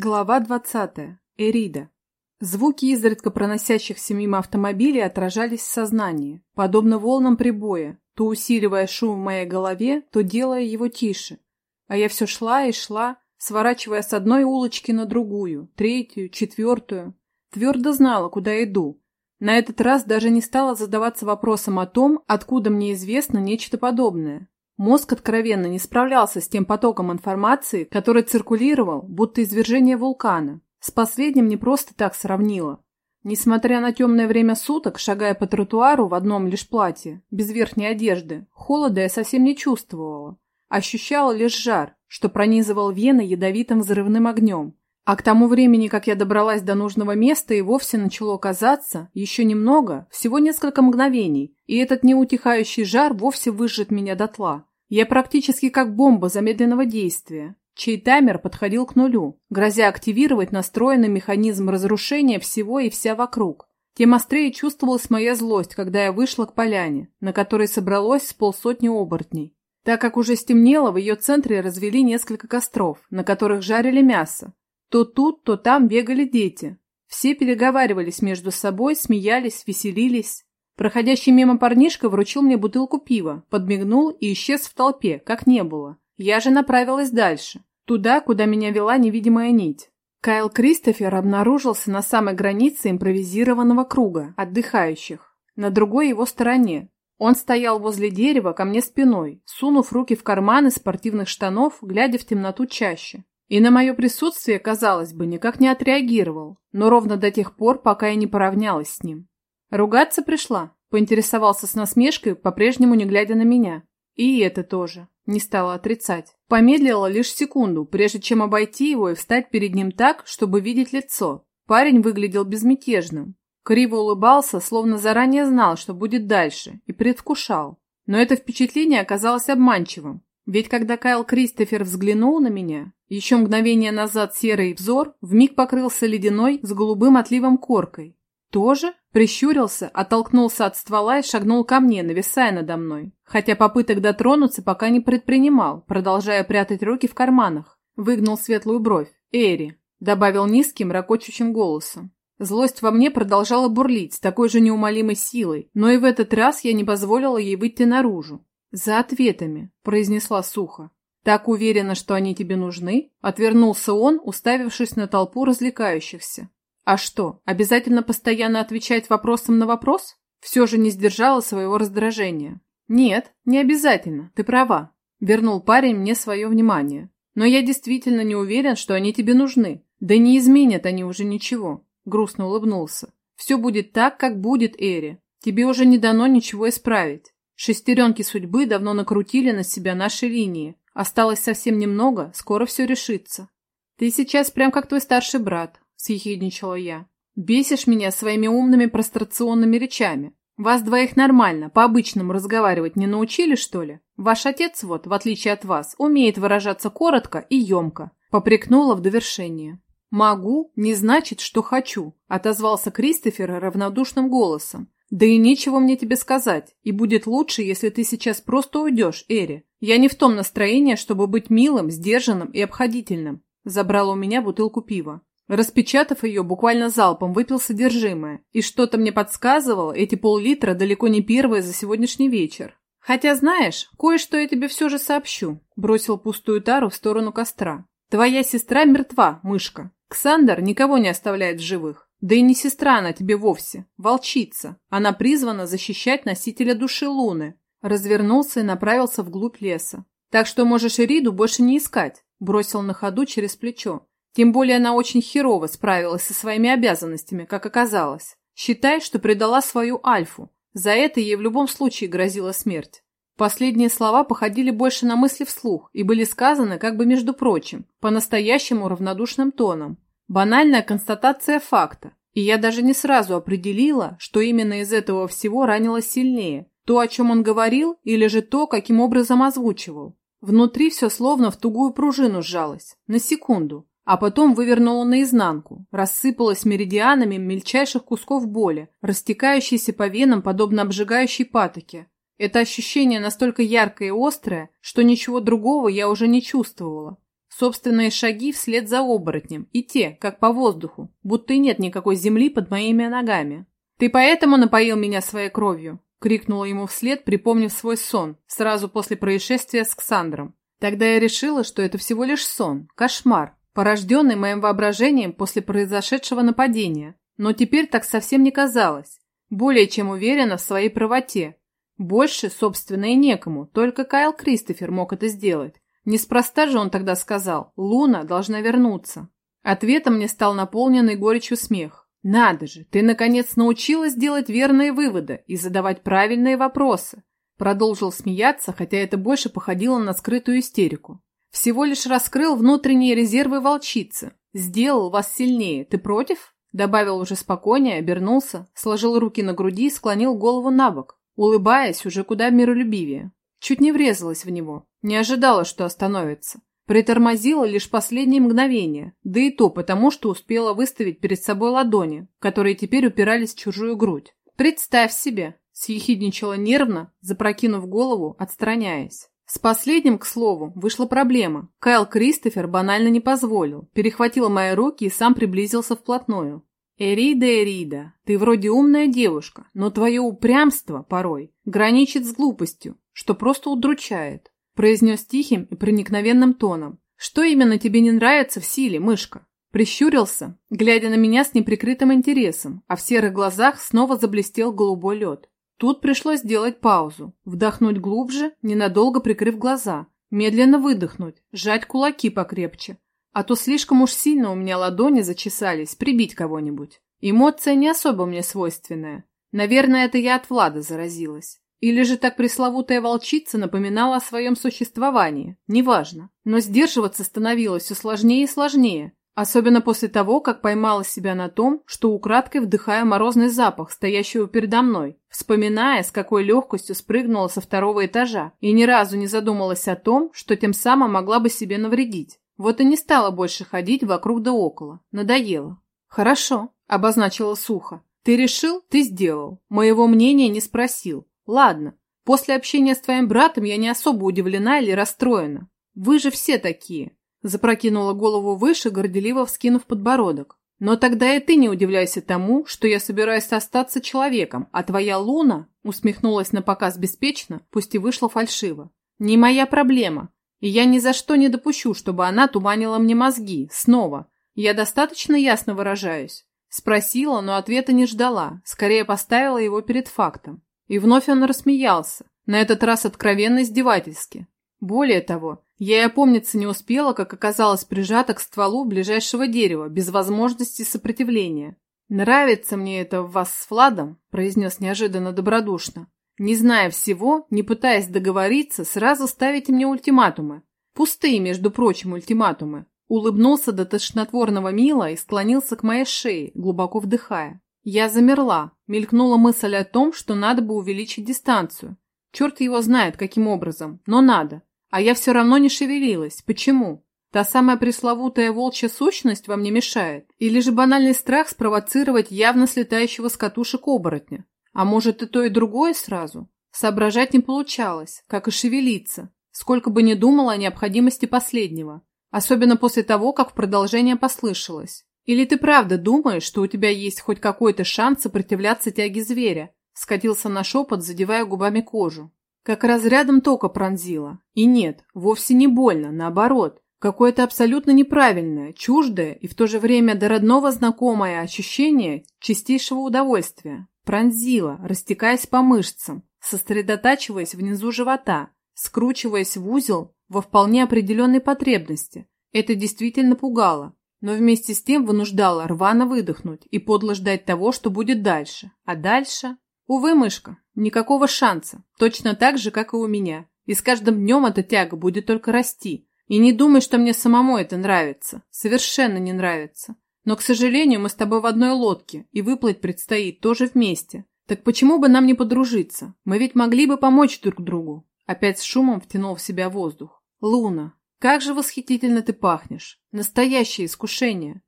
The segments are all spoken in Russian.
Глава 20. Эрида. Звуки изредка проносящихся мимо автомобилей отражались в сознании, подобно волнам прибоя, то усиливая шум в моей голове, то делая его тише. А я все шла и шла, сворачивая с одной улочки на другую, третью, четвертую. Твердо знала, куда иду. На этот раз даже не стала задаваться вопросом о том, откуда мне известно нечто подобное. Мозг откровенно не справлялся с тем потоком информации, который циркулировал, будто извержение вулкана. С последним не просто так сравнила. Несмотря на темное время суток, шагая по тротуару в одном лишь платье, без верхней одежды, холода я совсем не чувствовала. Ощущала лишь жар, что пронизывал вены ядовитым взрывным огнем. А к тому времени, как я добралась до нужного места, и вовсе начало казаться, еще немного, всего несколько мгновений, и этот неутихающий жар вовсе выжжет меня дотла. Я практически как бомба замедленного действия, чей таймер подходил к нулю, грозя активировать настроенный механизм разрушения всего и вся вокруг. Тем острее чувствовалась моя злость, когда я вышла к поляне, на которой собралось с полсотни оборотней. Так как уже стемнело, в ее центре развели несколько костров, на которых жарили мясо. То тут, то там бегали дети. Все переговаривались между собой, смеялись, веселились. Проходящий мимо парнишка вручил мне бутылку пива, подмигнул и исчез в толпе, как не было. Я же направилась дальше, туда, куда меня вела невидимая нить. Кайл Кристофер обнаружился на самой границе импровизированного круга отдыхающих, на другой его стороне. Он стоял возле дерева ко мне спиной, сунув руки в карманы спортивных штанов, глядя в темноту чаще. И на мое присутствие, казалось бы, никак не отреагировал, но ровно до тех пор, пока я не поравнялась с ним. «Ругаться пришла?» – поинтересовался с насмешкой, по-прежнему не глядя на меня. И это тоже. Не стала отрицать. Помедлила лишь секунду, прежде чем обойти его и встать перед ним так, чтобы видеть лицо. Парень выглядел безмятежным. Криво улыбался, словно заранее знал, что будет дальше, и предвкушал. Но это впечатление оказалось обманчивым. Ведь когда Кайл Кристофер взглянул на меня, еще мгновение назад серый взор вмиг покрылся ледяной с голубым отливом коркой. «Тоже?» Прищурился, оттолкнулся от ствола и шагнул ко мне, нависая надо мной. Хотя попыток дотронуться пока не предпринимал, продолжая прятать руки в карманах. Выгнул светлую бровь. «Эри», — добавил низким, ракочущим голосом. Злость во мне продолжала бурлить с такой же неумолимой силой, но и в этот раз я не позволила ей выйти наружу. «За ответами», — произнесла сухо. «Так уверена, что они тебе нужны?» — отвернулся он, уставившись на толпу развлекающихся. А что, обязательно постоянно отвечать вопросом на вопрос? Все же не сдержала своего раздражения. Нет, не обязательно, ты права. Вернул парень мне свое внимание. Но я действительно не уверен, что они тебе нужны. Да не изменят они уже ничего. Грустно улыбнулся. Все будет так, как будет, Эри. Тебе уже не дано ничего исправить. Шестеренки судьбы давно накрутили на себя наши линии. Осталось совсем немного, скоро все решится. Ты сейчас прям как твой старший брат, – съехидничала я. «Бесишь меня своими умными прострационными речами. Вас двоих нормально, по-обычному разговаривать не научили, что ли? Ваш отец вот, в отличие от вас, умеет выражаться коротко и емко», – попрекнула в довершение. «Могу, не значит, что хочу», – отозвался Кристофер равнодушным голосом. «Да и нечего мне тебе сказать, и будет лучше, если ты сейчас просто уйдешь, Эри. Я не в том настроении, чтобы быть милым, сдержанным и обходительным», – забрал у меня бутылку пива. Распечатав ее, буквально залпом выпил содержимое, и что-то мне подсказывало, эти пол-литра далеко не первые за сегодняшний вечер. «Хотя, знаешь, кое-что я тебе все же сообщу», – бросил пустую тару в сторону костра. «Твоя сестра мертва, мышка. Ксандр никого не оставляет в живых. Да и не сестра она тебе вовсе, волчица. Она призвана защищать носителя души Луны». Развернулся и направился вглубь леса. «Так что можешь Ириду больше не искать», – бросил на ходу через плечо. Тем более она очень херово справилась со своими обязанностями, как оказалось. Считай, что предала свою Альфу. За это ей в любом случае грозила смерть. Последние слова походили больше на мысли вслух и были сказаны как бы между прочим, по-настоящему равнодушным тоном. Банальная констатация факта. И я даже не сразу определила, что именно из этого всего ранило сильнее. То, о чем он говорил, или же то, каким образом озвучивал. Внутри все словно в тугую пружину сжалось. На секунду а потом вывернула наизнанку, рассыпалась меридианами мельчайших кусков боли, растекающейся по венам, подобно обжигающей патоке. Это ощущение настолько яркое и острое, что ничего другого я уже не чувствовала. Собственные шаги вслед за оборотнем, и те, как по воздуху, будто и нет никакой земли под моими ногами. «Ты поэтому напоил меня своей кровью?» — крикнула ему вслед, припомнив свой сон, сразу после происшествия с Ксандром. Тогда я решила, что это всего лишь сон, кошмар, порожденный моим воображением после произошедшего нападения. Но теперь так совсем не казалось. Более чем уверена в своей правоте. Больше, собственно, и некому, только Кайл Кристофер мог это сделать. Неспроста же он тогда сказал «Луна должна вернуться». Ответом мне стал наполненный горечью смех. «Надо же, ты наконец научилась делать верные выводы и задавать правильные вопросы». Продолжил смеяться, хотя это больше походило на скрытую истерику. «Всего лишь раскрыл внутренние резервы волчицы. Сделал вас сильнее. Ты против?» Добавил уже спокойнее, обернулся, сложил руки на груди и склонил голову на бок, улыбаясь уже куда миролюбивее. Чуть не врезалась в него, не ожидала, что остановится. Притормозила лишь последние мгновения, да и то потому, что успела выставить перед собой ладони, которые теперь упирались в чужую грудь. «Представь себе!» – съехидничала нервно, запрокинув голову, отстраняясь. С последним, к слову, вышла проблема. Кайл Кристофер банально не позволил, перехватил мои руки и сам приблизился вплотную. «Эрида, Эрида, ты вроде умная девушка, но твое упрямство порой граничит с глупостью, что просто удручает», произнес тихим и проникновенным тоном. «Что именно тебе не нравится в силе, мышка?» Прищурился, глядя на меня с неприкрытым интересом, а в серых глазах снова заблестел голубой лед. Тут пришлось сделать паузу, вдохнуть глубже, ненадолго прикрыв глаза, медленно выдохнуть, сжать кулаки покрепче, а то слишком уж сильно у меня ладони зачесались прибить кого-нибудь. Эмоция не особо мне свойственная. Наверное, это я от Влада заразилась. Или же так пресловутая волчица напоминала о своем существовании, неважно. Но сдерживаться становилось все сложнее и сложнее, Особенно после того, как поймала себя на том, что украдкой вдыхая морозный запах, стоящего передо мной, вспоминая, с какой легкостью спрыгнула со второго этажа и ни разу не задумалась о том, что тем самым могла бы себе навредить. Вот и не стала больше ходить вокруг да около. Надоело. «Хорошо», — обозначила сухо. «Ты решил, ты сделал. Моего мнения не спросил. Ладно. После общения с твоим братом я не особо удивлена или расстроена. Вы же все такие. Запрокинула голову выше, горделиво вскинув подбородок. «Но тогда и ты не удивляйся тому, что я собираюсь остаться человеком, а твоя луна...» усмехнулась на показ беспечно, пусть и вышла фальшиво. «Не моя проблема, и я ни за что не допущу, чтобы она туманила мне мозги, снова. Я достаточно ясно выражаюсь?» Спросила, но ответа не ждала, скорее поставила его перед фактом. И вновь он рассмеялся, на этот раз откровенно издевательски. Более того, я и опомниться не успела, как оказалась прижата к стволу ближайшего дерева, без возможности сопротивления. «Нравится мне это в вас с Владом», – произнес неожиданно добродушно. «Не зная всего, не пытаясь договориться, сразу ставите мне ультиматумы. Пустые, между прочим, ультиматумы». Улыбнулся до тошнотворного мила и склонился к моей шее, глубоко вдыхая. Я замерла, мелькнула мысль о том, что надо бы увеличить дистанцию. Черт его знает, каким образом, но надо. А я все равно не шевелилась. Почему? Та самая пресловутая волчья сущность вам не мешает? Или же банальный страх спровоцировать явно слетающего с катушек оборотня? А может и то, и другое сразу? Соображать не получалось, как и шевелиться, сколько бы ни думала о необходимости последнего. Особенно после того, как в продолжение послышалось. Или ты правда думаешь, что у тебя есть хоть какой-то шанс сопротивляться тяге зверя? Скатился на шепот, задевая губами кожу. Как разрядом тока пронзило. И нет, вовсе не больно, наоборот. Какое-то абсолютно неправильное, чуждое и в то же время до родного знакомое ощущение чистейшего удовольствия. Пронзило, растекаясь по мышцам, сосредотачиваясь внизу живота, скручиваясь в узел во вполне определенной потребности. Это действительно пугало, но вместе с тем вынуждало рвано выдохнуть и подло ждать того, что будет дальше. А дальше... Увы, мышка, никакого шанса, точно так же, как и у меня. И с каждым днем эта тяга будет только расти. И не думай, что мне самому это нравится. Совершенно не нравится. Но, к сожалению, мы с тобой в одной лодке, и выплыть предстоит тоже вместе. Так почему бы нам не подружиться? Мы ведь могли бы помочь друг другу. Опять с шумом втянул в себя воздух. Луна, как же восхитительно ты пахнешь. Настоящее искушение.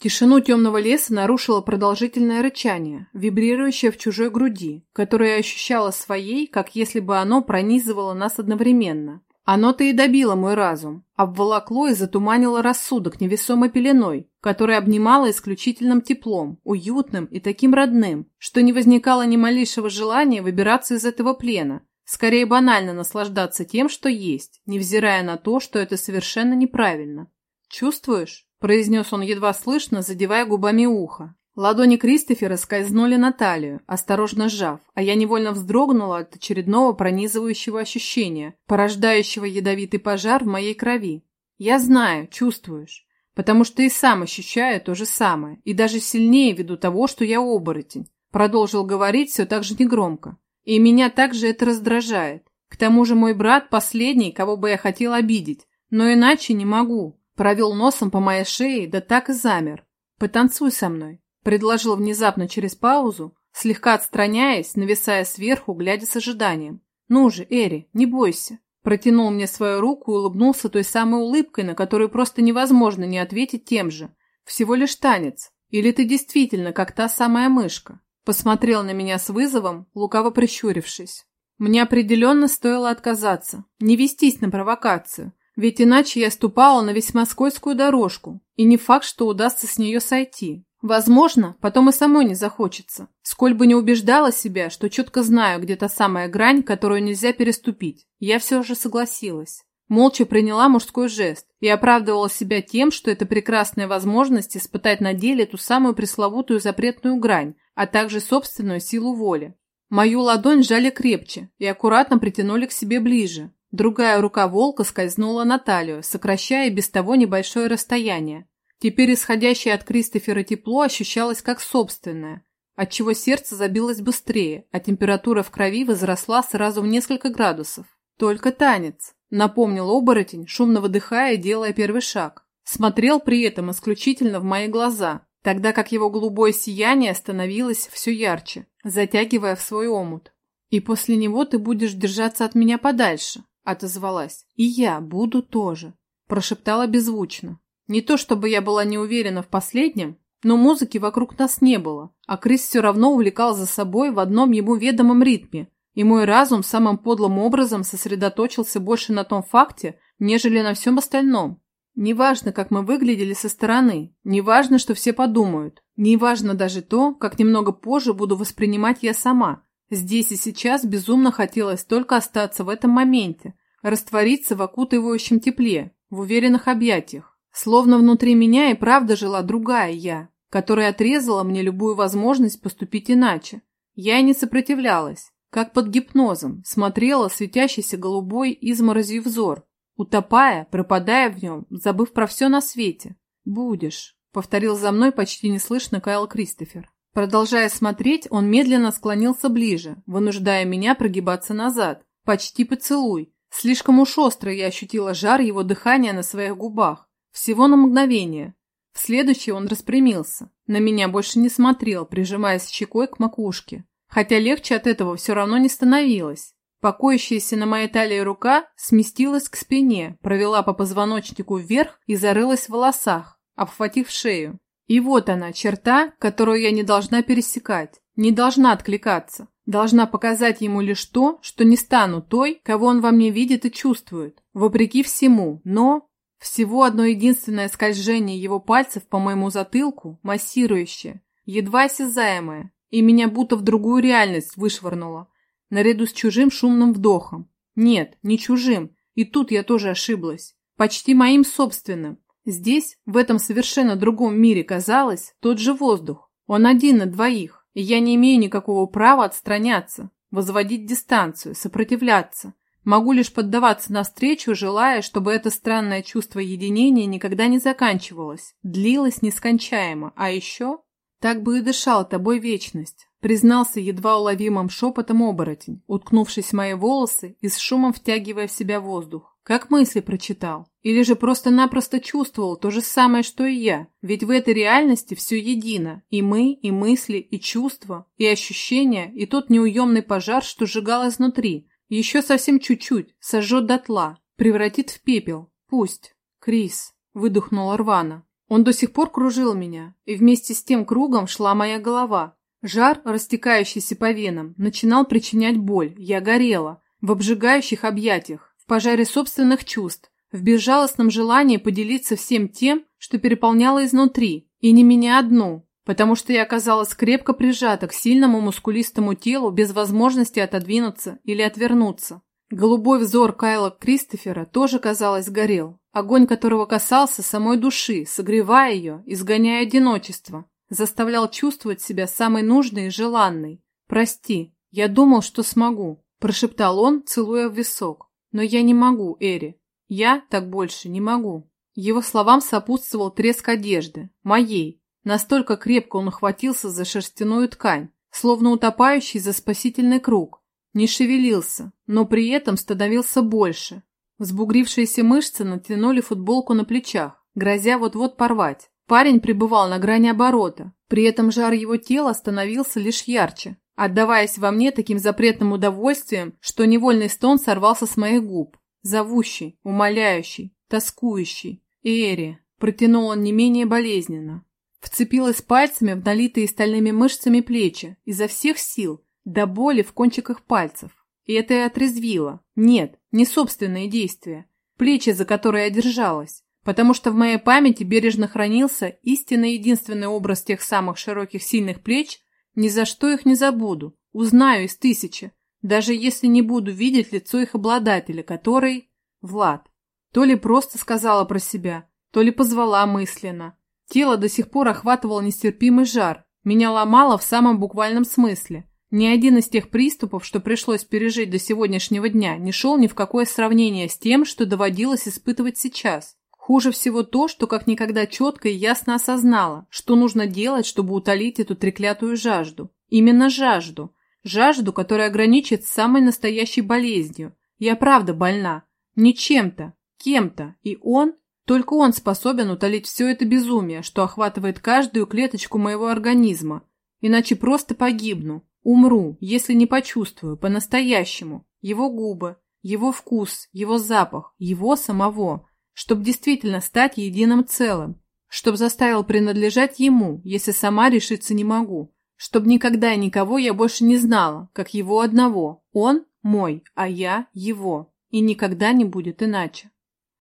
Тишину темного леса нарушило продолжительное рычание, вибрирующее в чужой груди, которое ощущало своей, как если бы оно пронизывало нас одновременно. Оно-то и добило мой разум, обволокло и затуманило рассудок невесомой пеленой, которая обнимала исключительным теплом, уютным и таким родным, что не возникало ни малейшего желания выбираться из этого плена, скорее банально наслаждаться тем, что есть, невзирая на то, что это совершенно неправильно. «Чувствуешь?» – произнес он едва слышно, задевая губами ухо. Ладони Кристофера скользнули на талию, осторожно сжав, а я невольно вздрогнула от очередного пронизывающего ощущения, порождающего ядовитый пожар в моей крови. Я знаю, чувствуешь, потому что и сам ощущаю то же самое, и даже сильнее ввиду того, что я оборотень. Продолжил говорить все так же негромко. И меня также это раздражает. К тому же мой брат последний, кого бы я хотел обидеть, но иначе не могу. Провел носом по моей шее, да так и замер. Потанцуй со мной. Предложил внезапно через паузу, слегка отстраняясь, нависая сверху, глядя с ожиданием. «Ну же, Эри, не бойся!» Протянул мне свою руку и улыбнулся той самой улыбкой, на которую просто невозможно не ответить тем же. «Всего лишь танец. Или ты действительно как та самая мышка?» Посмотрел на меня с вызовом, лукаво прищурившись. Мне определенно стоило отказаться, не вестись на провокацию, ведь иначе я ступала на весьма скользкую дорожку, и не факт, что удастся с нее сойти. Возможно, потом и самой не захочется. Сколь бы не убеждала себя, что четко знаю, где та самая грань, которую нельзя переступить, я все же согласилась. Молча приняла мужской жест и оправдывала себя тем, что это прекрасная возможность испытать на деле ту самую пресловутую запретную грань, а также собственную силу воли. Мою ладонь сжали крепче и аккуратно притянули к себе ближе. Другая рука волка скользнула на талию, сокращая без того небольшое расстояние, Теперь исходящее от Кристофера тепло ощущалось как собственное, отчего сердце забилось быстрее, а температура в крови возросла сразу в несколько градусов. Только танец, напомнил оборотень, шумно выдыхая делая первый шаг. Смотрел при этом исключительно в мои глаза, тогда как его голубое сияние становилось все ярче, затягивая в свой омут. «И после него ты будешь держаться от меня подальше», — отозвалась. «И я буду тоже», — прошептала беззвучно. Не то чтобы я была не уверена в последнем, но музыки вокруг нас не было, а Крис все равно увлекал за собой в одном ему ведомом ритме, и мой разум самым подлым образом сосредоточился больше на том факте, нежели на всем остальном. Неважно, как мы выглядели со стороны, неважно, что все подумают, неважно даже то, как немного позже буду воспринимать я сама. Здесь и сейчас безумно хотелось только остаться в этом моменте, раствориться в окутывающем тепле, в уверенных объятиях. Словно внутри меня и правда жила другая я, которая отрезала мне любую возможность поступить иначе. Я и не сопротивлялась, как под гипнозом, смотрела светящийся голубой изморозью взор, утопая, пропадая в нем, забыв про все на свете. «Будешь», — повторил за мной почти неслышно Кайл Кристофер. Продолжая смотреть, он медленно склонился ближе, вынуждая меня прогибаться назад. Почти поцелуй. Слишком уж остро я ощутила жар его дыхания на своих губах. Всего на мгновение. В следующий он распрямился. На меня больше не смотрел, прижимаясь щекой к макушке. Хотя легче от этого все равно не становилось. Покоящаяся на моей талии рука сместилась к спине, провела по позвоночнику вверх и зарылась в волосах, обхватив шею. И вот она, черта, которую я не должна пересекать, не должна откликаться. Должна показать ему лишь то, что не стану той, кого он во мне видит и чувствует, вопреки всему, но всего одно единственное скольжение его пальцев по моему затылку, массирующее, едва осязаемое, и меня будто в другую реальность вышвырнуло, наряду с чужим шумным вдохом. Нет, не чужим, и тут я тоже ошиблась. Почти моим собственным. Здесь, в этом совершенно другом мире, казалось, тот же воздух. Он один на двоих, и я не имею никакого права отстраняться, возводить дистанцию, сопротивляться. Могу лишь поддаваться навстречу, желая, чтобы это странное чувство единения никогда не заканчивалось, длилось нескончаемо, а еще... Так бы и дышал тобой вечность, признался едва уловимым шепотом оборотень, уткнувшись в мои волосы и с шумом втягивая в себя воздух. Как мысли прочитал. Или же просто-напросто чувствовал то же самое, что и я. Ведь в этой реальности все едино. И мы, и мысли, и чувства, и ощущения, и тот неуемный пожар, что сжигал изнутри, еще совсем чуть-чуть, сожжет дотла, превратит в пепел. Пусть. Крис, выдохнула рвано. Он до сих пор кружил меня, и вместе с тем кругом шла моя голова. Жар, растекающийся по венам, начинал причинять боль. Я горела. В обжигающих объятиях, пожаре собственных чувств, в безжалостном желании поделиться всем тем, что переполняло изнутри, и не меня одну, потому что я оказалась крепко прижата к сильному мускулистому телу без возможности отодвинуться или отвернуться. Голубой взор Кайла Кристофера тоже, казалось, горел, огонь которого касался самой души, согревая ее, изгоняя одиночество, заставлял чувствовать себя самой нужной и желанной. «Прости, я думал, что смогу», – прошептал он, целуя в висок. «Но я не могу, Эри. Я так больше не могу». Его словам сопутствовал треск одежды, моей. Настолько крепко он ухватился за шерстяную ткань, словно утопающий за спасительный круг. Не шевелился, но при этом становился больше. Взбугрившиеся мышцы натянули футболку на плечах, грозя вот-вот порвать. Парень пребывал на грани оборота, при этом жар его тела становился лишь ярче, отдаваясь во мне таким запретным удовольствием, что невольный стон сорвался с моих губ. Зовущий, умоляющий, тоскующий. «Эри!» – протянул он не менее болезненно. Вцепилась пальцами в налитые стальными мышцами плечи, изо всех сил, до боли в кончиках пальцев. И это и отрезвило. Нет, не собственные действия. Плечи, за которые я держалась потому что в моей памяти бережно хранился истинно единственный образ тех самых широких сильных плеч, ни за что их не забуду, узнаю из тысячи, даже если не буду видеть лицо их обладателя, который... Влад. То ли просто сказала про себя, то ли позвала мысленно. Тело до сих пор охватывал нестерпимый жар, меня ломало в самом буквальном смысле. Ни один из тех приступов, что пришлось пережить до сегодняшнего дня, не шел ни в какое сравнение с тем, что доводилось испытывать сейчас. Хуже всего то, что как никогда четко и ясно осознала, что нужно делать, чтобы утолить эту треклятую жажду. Именно жажду. Жажду, которая граничит с самой настоящей болезнью. Я правда больна. Не чем-то, кем-то. И он, только он способен утолить все это безумие, что охватывает каждую клеточку моего организма. Иначе просто погибну. Умру, если не почувствую, по-настоящему. Его губы, его вкус, его запах, его самого – чтобы действительно стать единым целым, чтобы заставил принадлежать ему, если сама решиться не могу, чтобы никогда и никого я больше не знала, как его одного. Он мой, а я его, и никогда не будет иначе.